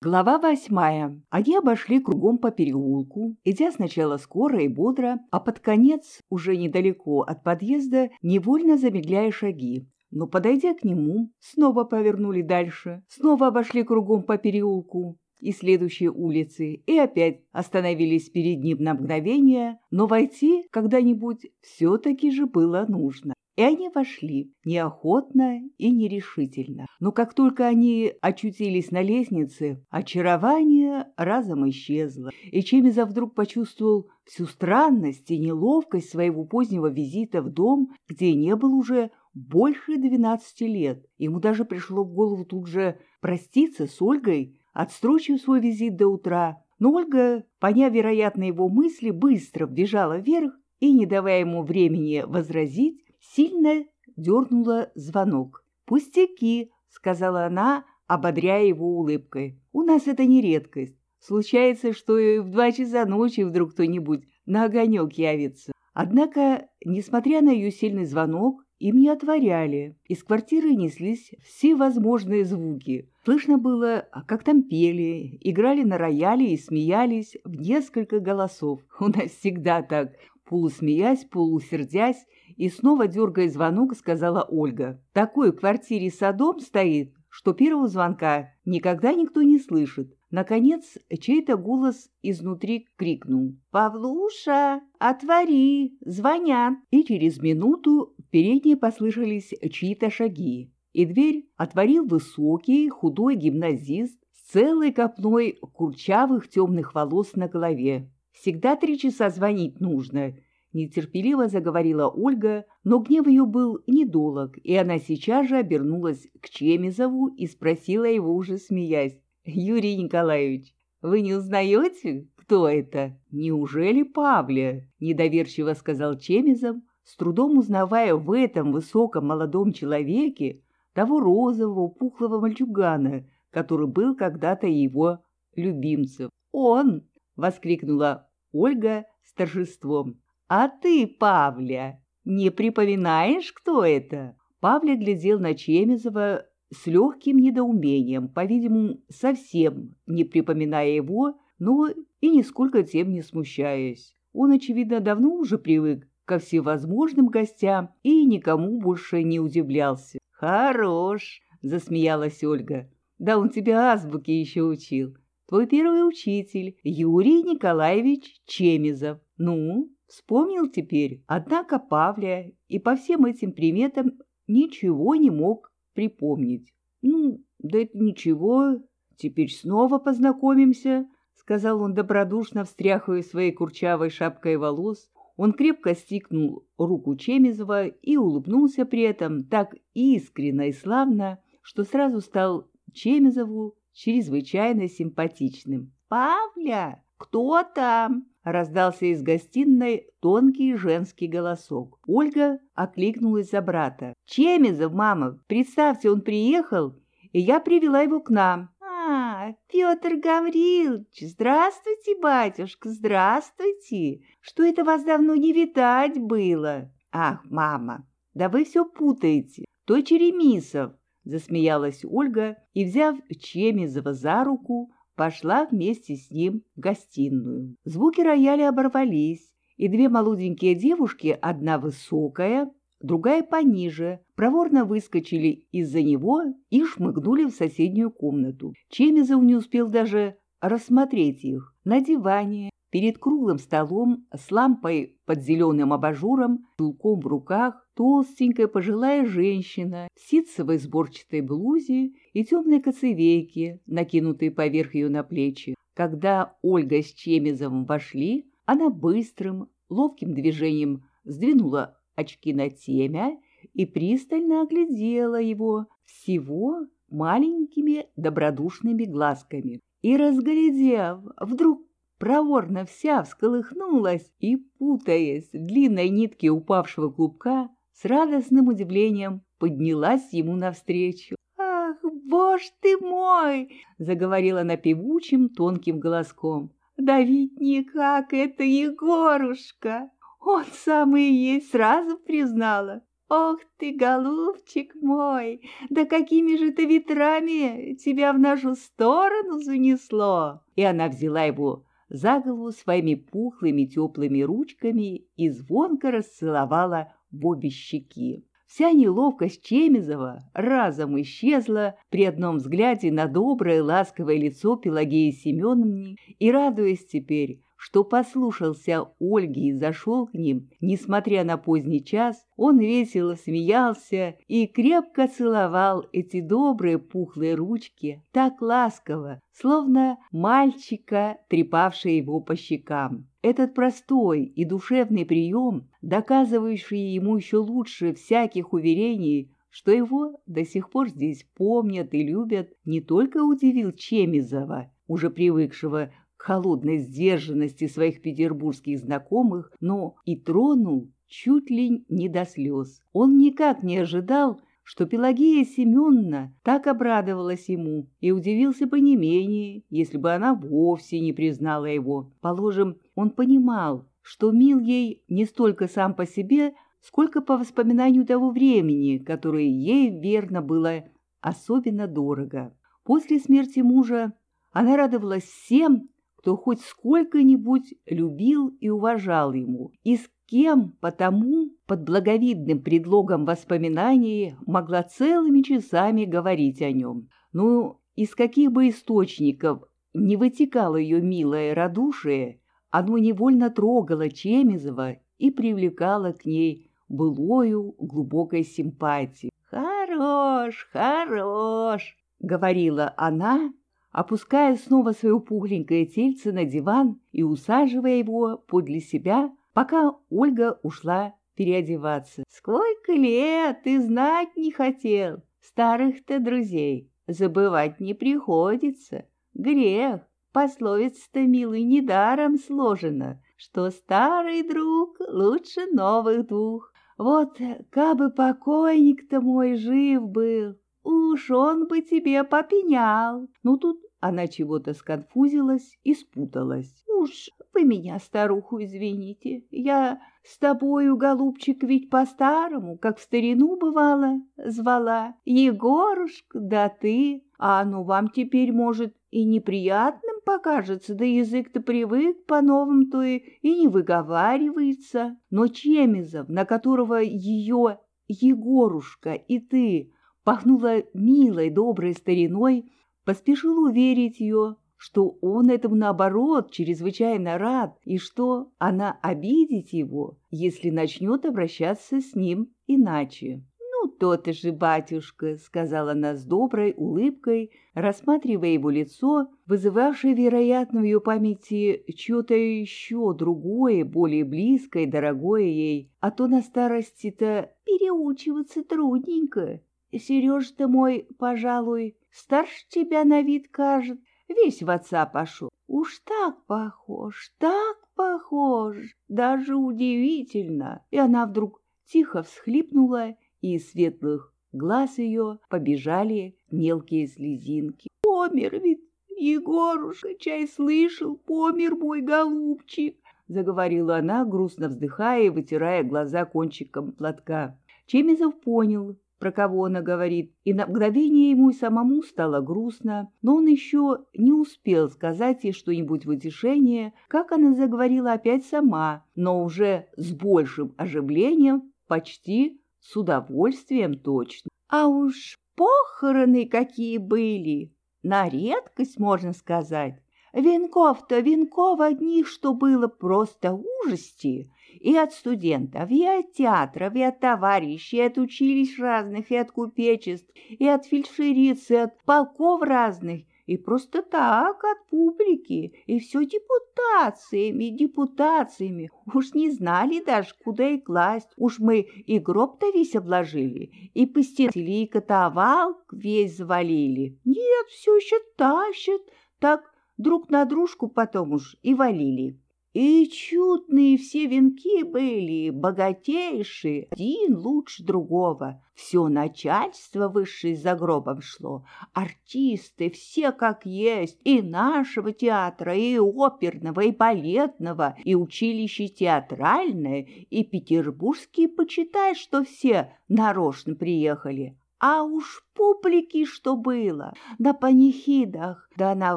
Глава восьмая. Они обошли кругом по переулку, идя сначала скоро и бодро, а под конец, уже недалеко от подъезда, невольно замедляя шаги. Но, подойдя к нему, снова повернули дальше, снова обошли кругом по переулку и следующей улицы, и опять остановились перед ним на мгновение, но войти когда-нибудь все-таки же было нужно. И они вошли, неохотно и нерешительно. Но как только они очутились на лестнице, очарование разом исчезло, и Чемиза вдруг почувствовал всю странность и неловкость своего позднего визита в дом, где не был уже больше двенадцати лет. Ему даже пришло в голову тут же проститься с Ольгой, отстрочив свой визит до утра. Но Ольга, поняв, вероятно, его мысли, быстро вбежала вверх и, не давая ему времени возразить, сильно дернула звонок. «Пустяки», — сказала она, ободряя его улыбкой. «У нас это не редкость. Случается, что и в два часа ночи вдруг кто-нибудь на огонек явится». Однако, несмотря на ее сильный звонок, им не отворяли. Из квартиры неслись все возможные звуки. Слышно было, как там пели, играли на рояле и смеялись в несколько голосов. У нас всегда так, полусмеясь, полусердясь, и снова дергая звонок, сказала Ольга. «В такой квартире садом стоит, что первого звонка никогда никто не слышит. Наконец, чей-то голос изнутри крикнул. «Павлуша, отвори! Звонят!» И через минуту в послышались чьи-то шаги. И дверь отворил высокий, худой гимназист с целой копной курчавых темных волос на голове. «Всегда три часа звонить нужно», Нетерпеливо заговорила Ольга, но гнев ее был недолог, и она сейчас же обернулась к Чемизову и спросила его уже смеясь. «Юрий Николаевич, вы не узнаете, кто это? Неужели Павля?» — недоверчиво сказал Чемизов, с трудом узнавая в этом высоком молодом человеке того розового пухлого мальчугана, который был когда-то его любимцем. «Он!» — воскликнула Ольга с торжеством. «А ты, Павля, не припоминаешь, кто это?» Павля глядел на Чемизова с легким недоумением, по-видимому, совсем не припоминая его, но и нисколько тем не смущаясь. Он, очевидно, давно уже привык ко всевозможным гостям и никому больше не удивлялся. «Хорош!» — засмеялась Ольга. «Да он тебя азбуки еще учил. Твой первый учитель, Юрий Николаевич Чемизов. Ну, Вспомнил теперь, однако Павля и по всем этим приметам ничего не мог припомнить. «Ну, да это ничего, теперь снова познакомимся», — сказал он добродушно, встряхивая своей курчавой шапкой волос. Он крепко стикнул руку Чемизова и улыбнулся при этом так искренно и славно, что сразу стал Чемизову чрезвычайно симпатичным. «Павля, кто там?» Раздался из гостиной тонкий женский голосок. Ольга окликнулась за брата. «Чемизов, мама, представьте, он приехал, и я привела его к нам». «А, Петр Гаврилович, здравствуйте, батюшка, здравствуйте! Что это вас давно не видать было?» «Ах, мама, да вы все путаете, то Черемисов!» Засмеялась Ольга и, взяв Чемизова за руку, пошла вместе с ним в гостиную. Звуки рояля оборвались, и две молоденькие девушки, одна высокая, другая пониже, проворно выскочили из-за него и шмыгнули в соседнюю комнату. Чемизов не успел даже рассмотреть их. На диване, перед круглым столом, с лампой под зеленым абажуром, чулком в руках, толстенькая пожилая женщина в ситцевой сборчатой блузе и темной коцевейке, накинутой поверх ее на плечи. Когда Ольга с Чемизовым вошли, она быстрым, ловким движением сдвинула очки на темя и пристально оглядела его всего маленькими добродушными глазками. И, разглядев, вдруг проворно вся всколыхнулась и, путаясь в длинной нитке упавшего клубка, с радостным удивлением поднялась ему навстречу. «Ах, боже ты мой!» — заговорила она певучим тонким голоском. «Да ведь никак это Егорушка! Он самый есть, сразу признала. «Ох ты, голубчик мой, да какими же ты ветрами тебя в нашу сторону занесло!» И она взяла его за голову своими пухлыми теплыми ручками и звонко расцеловала в обе щеки. Вся неловкость Чемизова разом исчезла при одном взгляде на доброе ласковое лицо Пелагеи Семеновны, и, радуясь теперь, что послушался Ольги и зашел к ним, несмотря на поздний час, он весело смеялся и крепко целовал эти добрые пухлые ручки, так ласково, словно мальчика, трепавший его по щекам. Этот простой и душевный прием, доказывающий ему еще лучше всяких уверений, что его до сих пор здесь помнят и любят, не только удивил Чемизова, уже привыкшего холодной сдержанности своих петербургских знакомых, но и тронул чуть ли не до слез. Он никак не ожидал, что Пелагея Семеновна так обрадовалась ему и удивился бы не менее, если бы она вовсе не признала его. Положим, он понимал, что мил ей не столько сам по себе, сколько по воспоминанию того времени, которое ей, верно, было особенно дорого. После смерти мужа она радовалась всем, кто хоть сколько-нибудь любил и уважал ему, и с кем потому под благовидным предлогом воспоминаний могла целыми часами говорить о нем. Ну, из каких бы источников не вытекало ее милое радушие, оно невольно трогало Чемизова и привлекало к ней былою глубокой симпатии. «Хорош, хорош!» — говорила она, опуская снова свое пухленькое тельце на диван и усаживая его подле себя, пока Ольга ушла переодеваться. «Сколько лет ты знать не хотел! Старых-то друзей забывать не приходится. Грех, пословица-то, милый, недаром сложена, что старый друг лучше новых двух. Вот, кабы покойник-то мой жив был, Уж он бы тебе попенял. Ну, тут она чего-то сконфузилась и спуталась. Уж вы меня, старуху, извините. Я с тобою, голубчик, ведь по-старому, как в старину бывало, звала. Егорушка, да ты. А ну вам теперь, может, и неприятным покажется, да язык-то привык по-новому-то и, и не выговаривается. Но Чемизов, на которого ее Егорушка и ты пахнула милой, доброй стариной, поспешил уверить ее, что он этому, наоборот, чрезвычайно рад, и что она обидит его, если начнет обращаться с ним иначе. «Ну, то-то же, батюшка», — сказала она с доброй улыбкой, рассматривая его лицо, вызывавшее, вероятно, в ее памяти чье-то еще другое, более близкое дорогое ей, а то на старости-то переучиваться трудненько. Сереж-то мой, пожалуй, старше тебя на вид кажет, весь в отца пошел. Уж так похож, так похож, даже удивительно. И она вдруг тихо всхлипнула, и из светлых глаз ее побежали мелкие слезинки. Помер ведь, Егорушка, чай слышал, помер мой голубчик, заговорила она, грустно вздыхая и вытирая глаза кончиком платка. Чемизов понял, про кого она говорит, и на мгновение ему и самому стало грустно, но он еще не успел сказать ей что-нибудь в утешение, как она заговорила опять сама, но уже с большим оживлением, почти с удовольствием точно. А уж похороны какие были! На редкость, можно сказать. Венков-то, венков одних, что было просто ужасти и от студентов, и от театров, и от товарищей, и от училищ разных, и от купечеств, и от фельдшериц, и от полков разных, и просто так от публики, и все депутациями, депутациями. Уж не знали даже, куда и класть. Уж мы и гроб-то весь обложили, и постелили, и котовал весь завалили. Нет, все еще тащат, так друг на дружку потом уж и валили. И чудные все венки были, богатейшие, один лучше другого. Все начальство высшее за гробом шло, артисты все как есть, и нашего театра, и оперного, и балетного, и училище театральное, и петербургские, почитай, что все нарочно приехали. А уж публики что было, на панихидах, да на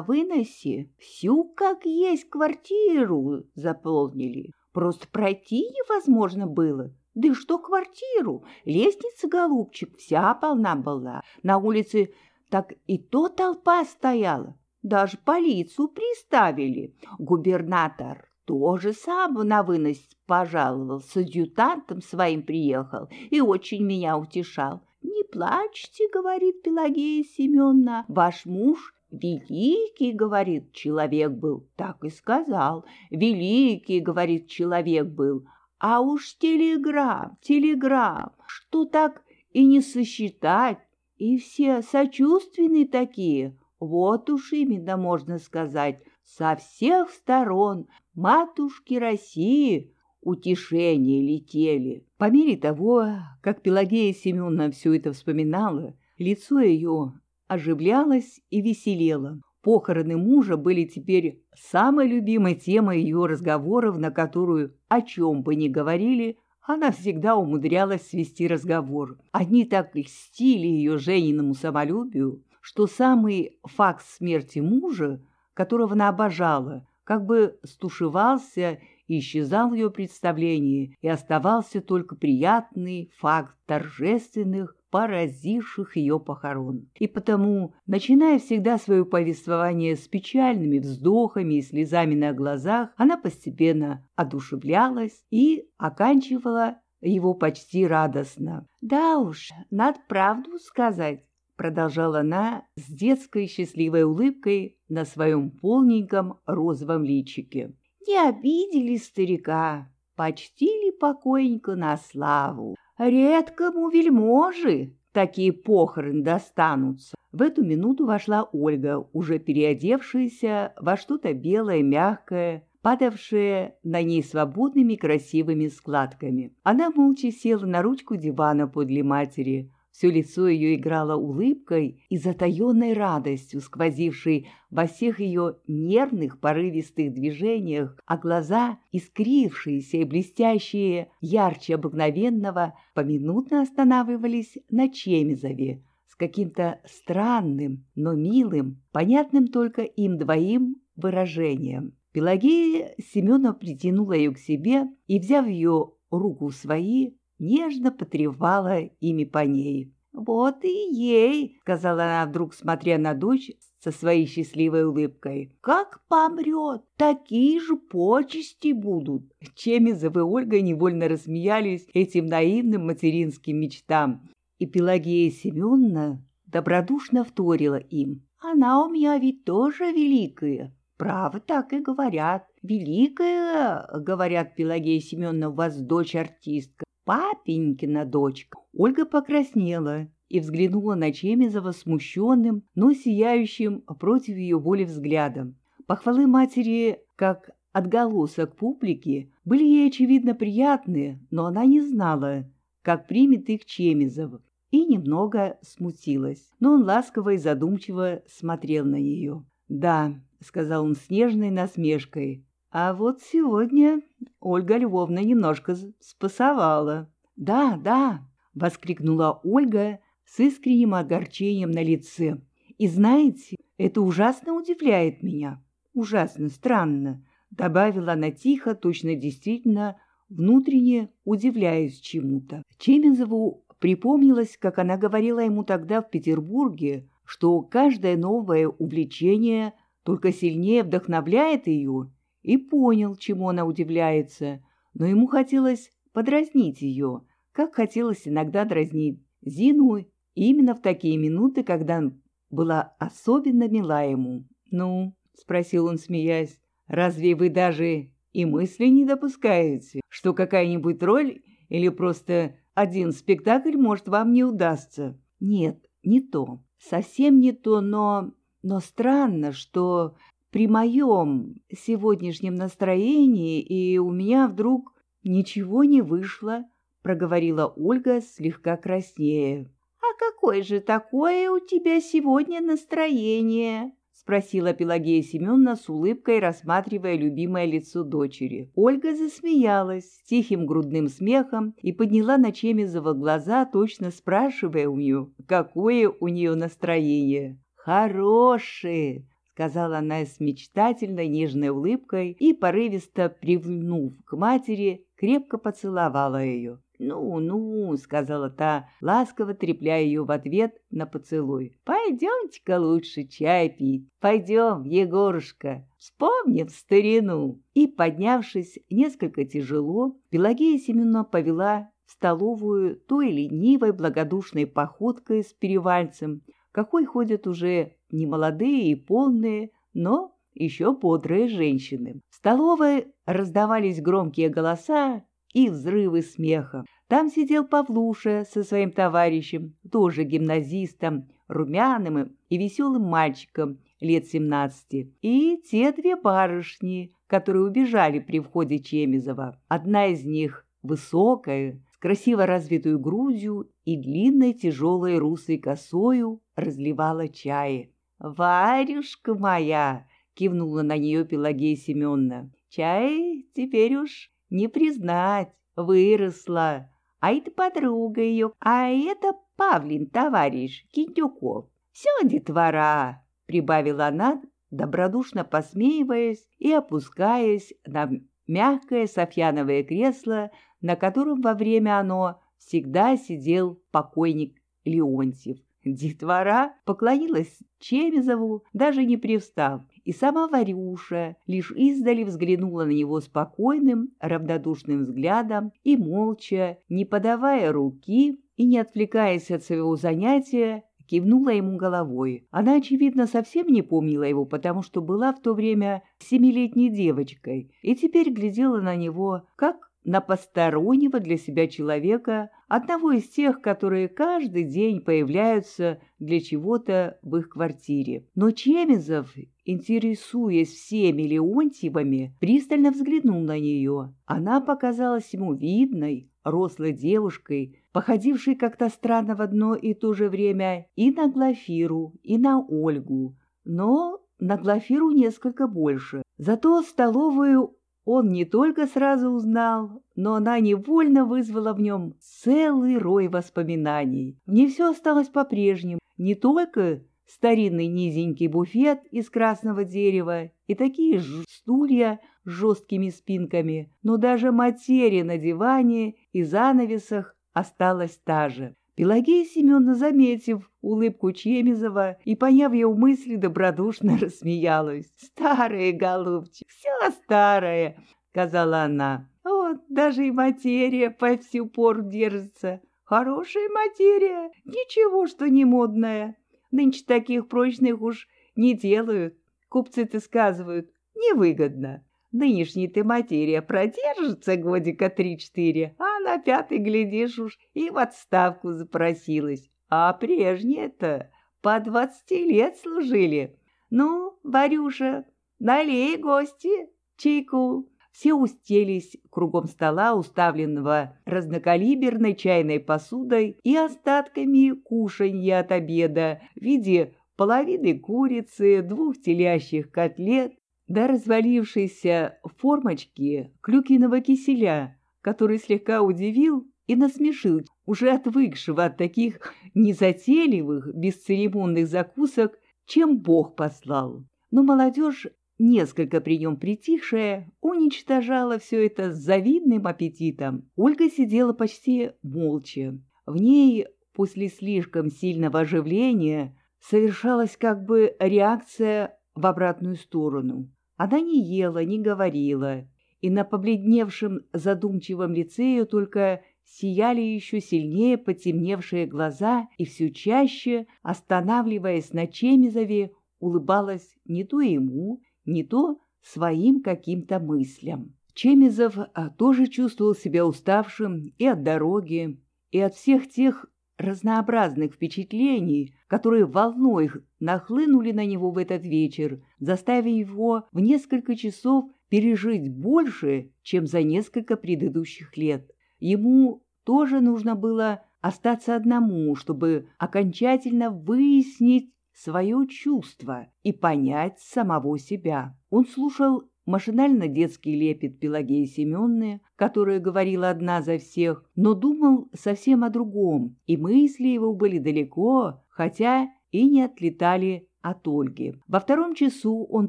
выносе, всю как есть квартиру заполнили. Просто пройти невозможно было. Да и что квартиру? Лестница, голубчик, вся полна была. На улице так и то толпа стояла. Даже полицию приставили. Губернатор тоже сам на вынос пожаловал, с адъютантом своим приехал и очень меня утешал. «Не плачьте», — говорит Пелагея Семеновна, — «ваш муж Великий, говорит, человек был, так и сказал. Великий, говорит, человек был. А уж телеграмм, телеграмм, что так и не сосчитать. И все сочувственные такие. Вот уж именно можно сказать, со всех сторон матушки России утешения летели. По мере того, как Пелагея Семеновна все это вспоминала, лицо ее оживлялось и веселело. Похороны мужа были теперь самой любимой темой ее разговоров, на которую, о чем бы ни говорили, она всегда умудрялась свести разговор. Они так льстили ее Жениному самолюбию, что самый факт смерти мужа, которого она обожала, как бы стушевался и исчезал в ее представлении, и оставался только приятный факт торжественных, поразивших ее похорон. И потому, начиная всегда свое повествование с печальными вздохами и слезами на глазах, она постепенно одушевлялась и оканчивала его почти радостно. «Да уж, надо правду сказать», — продолжала она с детской счастливой улыбкой на своем полненьком розовом личике не обидели старика, почтили покойника на славу. Редкому вельможи такие похороны достанутся. В эту минуту вошла Ольга, уже переодевшаяся во что-то белое, мягкое, падавшее на ней свободными красивыми складками. Она молча села на ручку дивана подле матери, все лицо ее играло улыбкой и затаенной радостью, сквозившей во всех ее нервных порывистых движениях, а глаза, искрившиеся и блестящие ярче обыкновенного, поминутно останавливались на Чемизове с каким-то странным, но милым, понятным только им двоим выражением. Пелагея Семенова притянула ее к себе и, взяв ее руку в свои, нежно потревала ими по ней. «Вот и ей», — сказала она вдруг, смотря на дочь со своей счастливой улыбкой. «Как помрет, такие же почести будут». Чемизов и Ольга невольно рассмеялись этим наивным материнским мечтам. И Пелагея Семеновна добродушно вторила им. «Она у меня ведь тоже великая». «Право так и говорят. Великая, — говорят Пелагея Семеновна, — у вас дочь артистка папенькина дочка. Ольга покраснела и взглянула на Чемизова смущенным, но сияющим против ее воли взглядом. Похвалы матери, как отголосок публики, были ей, очевидно, приятные, но она не знала, как примет их Чемизов, и немного смутилась. Но он ласково и задумчиво смотрел на нее. «Да», — сказал он с нежной насмешкой, а вот сегодня Ольга Львовна немножко спасовала. «Да, да!» — воскликнула Ольга с искренним огорчением на лице. «И знаете, это ужасно удивляет меня. Ужасно странно!» — добавила она тихо, точно действительно, внутренне удивляясь чему-то. Чемензову припомнилось, как она говорила ему тогда в Петербурге, что каждое новое увлечение только сильнее вдохновляет ее, и понял, чему она удивляется, но ему хотелось подразнить ее, как хотелось иногда дразнить Зину именно в такие минуты, когда была особенно мила ему. «Ну?» — спросил он, смеясь. «Разве вы даже и мысли не допускаете, что какая-нибудь роль или просто один спектакль может вам не удастся?» «Нет, не то. Совсем не то, но... Но странно, что при моем сегодняшнем настроении, и у меня вдруг ничего не вышло, проговорила Ольга слегка краснее. «А какое же такое у тебя сегодня настроение?» — спросила Пелагея Семеновна с улыбкой, рассматривая любимое лицо дочери. Ольга засмеялась тихим грудным смехом и подняла на Чемизова глаза, точно спрашивая у нее, какое у нее настроение. «Хорошее!» — сказала она с мечтательной нежной улыбкой и, порывисто привнув к матери, крепко поцеловала ее. «Ну, ну», — сказала та, ласково трепляя ее в ответ на поцелуй. «Пойдемте-ка лучше чай пить. Пойдем, Егорушка, вспомним старину». И, поднявшись несколько тяжело, Пелагея Семеновна повела в столовую той ленивой благодушной походкой с перевальцем, какой ходят уже не молодые и полные, но еще бодрые женщины. В столовой раздавались громкие голоса и взрывы смеха. Там сидел Павлуша со своим товарищем, тоже гимназистом, румяным и веселым мальчиком лет семнадцати, и те две барышни, которые убежали при входе Чемизова. Одна из них высокая, с красиво развитую грудью и длинной тяжелой русой косою разливала чай. «Варюшка моя!» — кивнула на нее Пелагея Семеновна. «Чай теперь уж не признать, выросла. А это подруга ее, а это Павлин, товарищ, Кинтюков. Все детвора, прибавила она, добродушно посмеиваясь и опускаясь на мягкое софьяновое кресло, на котором во время оно всегда сидел покойник Леонтьев. Детвора поклонилась Чемизову, даже не привстав, и сама Варюша лишь издали взглянула на него спокойным, равнодушным взглядом и молча, не подавая руки и не отвлекаясь от своего занятия, кивнула ему головой. Она, очевидно, совсем не помнила его, потому что была в то время семилетней девочкой и теперь глядела на него, как на постороннего для себя человека, одного из тех, которые каждый день появляются для чего-то в их квартире. Но Чемизов, интересуясь всеми Леонтьевыми, пристально взглянул на нее. Она показалась ему видной, рослой девушкой, походившей как-то странно в одно и то же время и на Глафиру, и на Ольгу, но на Глафиру несколько больше. Зато столовую он не только сразу узнал, но она невольно вызвала в нем целый рой воспоминаний. В ней все осталось по-прежнему, не только старинный низенький буфет из красного дерева и такие же стулья с жесткими спинками, но даже материя на диване и занавесах осталась та же. Пелагея Семеновна, заметив улыбку Чемизова и поняв его мысли, добродушно рассмеялась. «Старая, голубчик, все старое», — сказала она. «Вот, даже и материя по всю пору держится. Хорошая материя, ничего, что не модная. Нынче таких прочных уж не делают. Купцы-то сказывают, невыгодно. Нынешняя-то материя продержится годика три-четыре, а на пятый, глядишь уж, и в отставку запросилась. А прежние-то по двадцати лет служили. Ну, Варюша, налей гости чайку. Все устелись кругом стола, уставленного разнокалиберной чайной посудой и остатками кушанья от обеда в виде половины курицы, двух телящих котлет, до развалившейся формочки клюкиного киселя, который слегка удивил и насмешил уже отвыкшего от таких незатейливых, бесцеремонных закусок, чем Бог послал. Но молодежь, несколько при нем притихшая, уничтожала все это с завидным аппетитом. Ольга сидела почти молча. В ней после слишком сильного оживления совершалась как бы реакция в обратную сторону. Она не ела, не говорила, и на побледневшем задумчивом лице ее только сияли еще сильнее потемневшие глаза, и все чаще, останавливаясь на Чемизове, улыбалась не то ему, не то своим каким-то мыслям. Чемизов а, тоже чувствовал себя уставшим и от дороги, и от всех тех разнообразных впечатлений, которые волной нахлынули на него в этот вечер, заставив его в несколько часов пережить больше, чем за несколько предыдущих лет. Ему тоже нужно было остаться одному, чтобы окончательно выяснить свое чувство и понять самого себя. Он слушал машинально детский лепет Пелагеи Семенны, которая говорила одна за всех, но думал совсем о другом, и мысли его были далеко, хотя и не отлетали от Ольги. Во втором часу он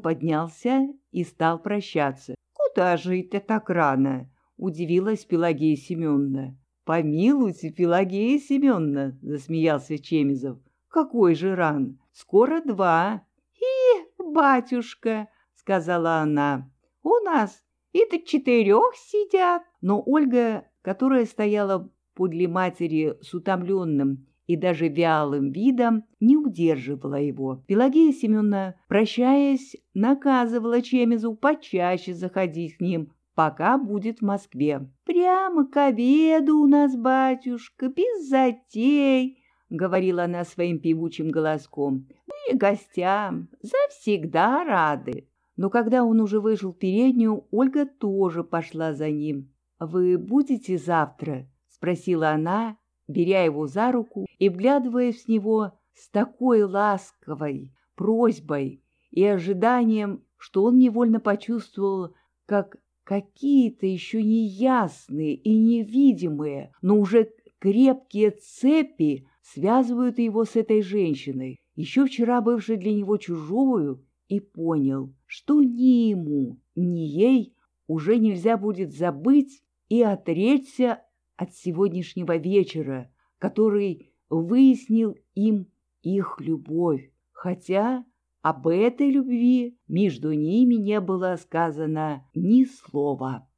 поднялся и стал прощаться. «Куда же это так рано?» — удивилась Пелагея Семеновна. «Помилуйте, Пелагея Семеновна!» — засмеялся Чемизов. «Какой же ран? Скоро два!» «И, батюшка!» — сказала она. «У нас и до четырех сидят!» Но Ольга, которая стояла подле матери с утомленным и даже вялым видом, не удерживала его. Пелагея Семеновна, прощаясь, наказывала Чемизу почаще заходить к ним, пока будет в Москве. «Прямо к обеду у нас, батюшка, без затей», — говорила она своим певучим голоском. «Мы гостям завсегда рады». Но когда он уже вышел в переднюю, Ольга тоже пошла за ним. «Вы будете завтра?» — спросила она, беря его за руку и вглядываясь в него с такой ласковой просьбой и ожиданием, что он невольно почувствовал, как какие-то еще неясные и невидимые, но уже крепкие цепи связывают его с этой женщиной, еще вчера бывшей для него чужою, и понял, что ни ему, ни ей уже нельзя будет забыть и отречься от сегодняшнего вечера, который выяснил им их любовь, хотя об этой любви между ними не было сказано ни слова.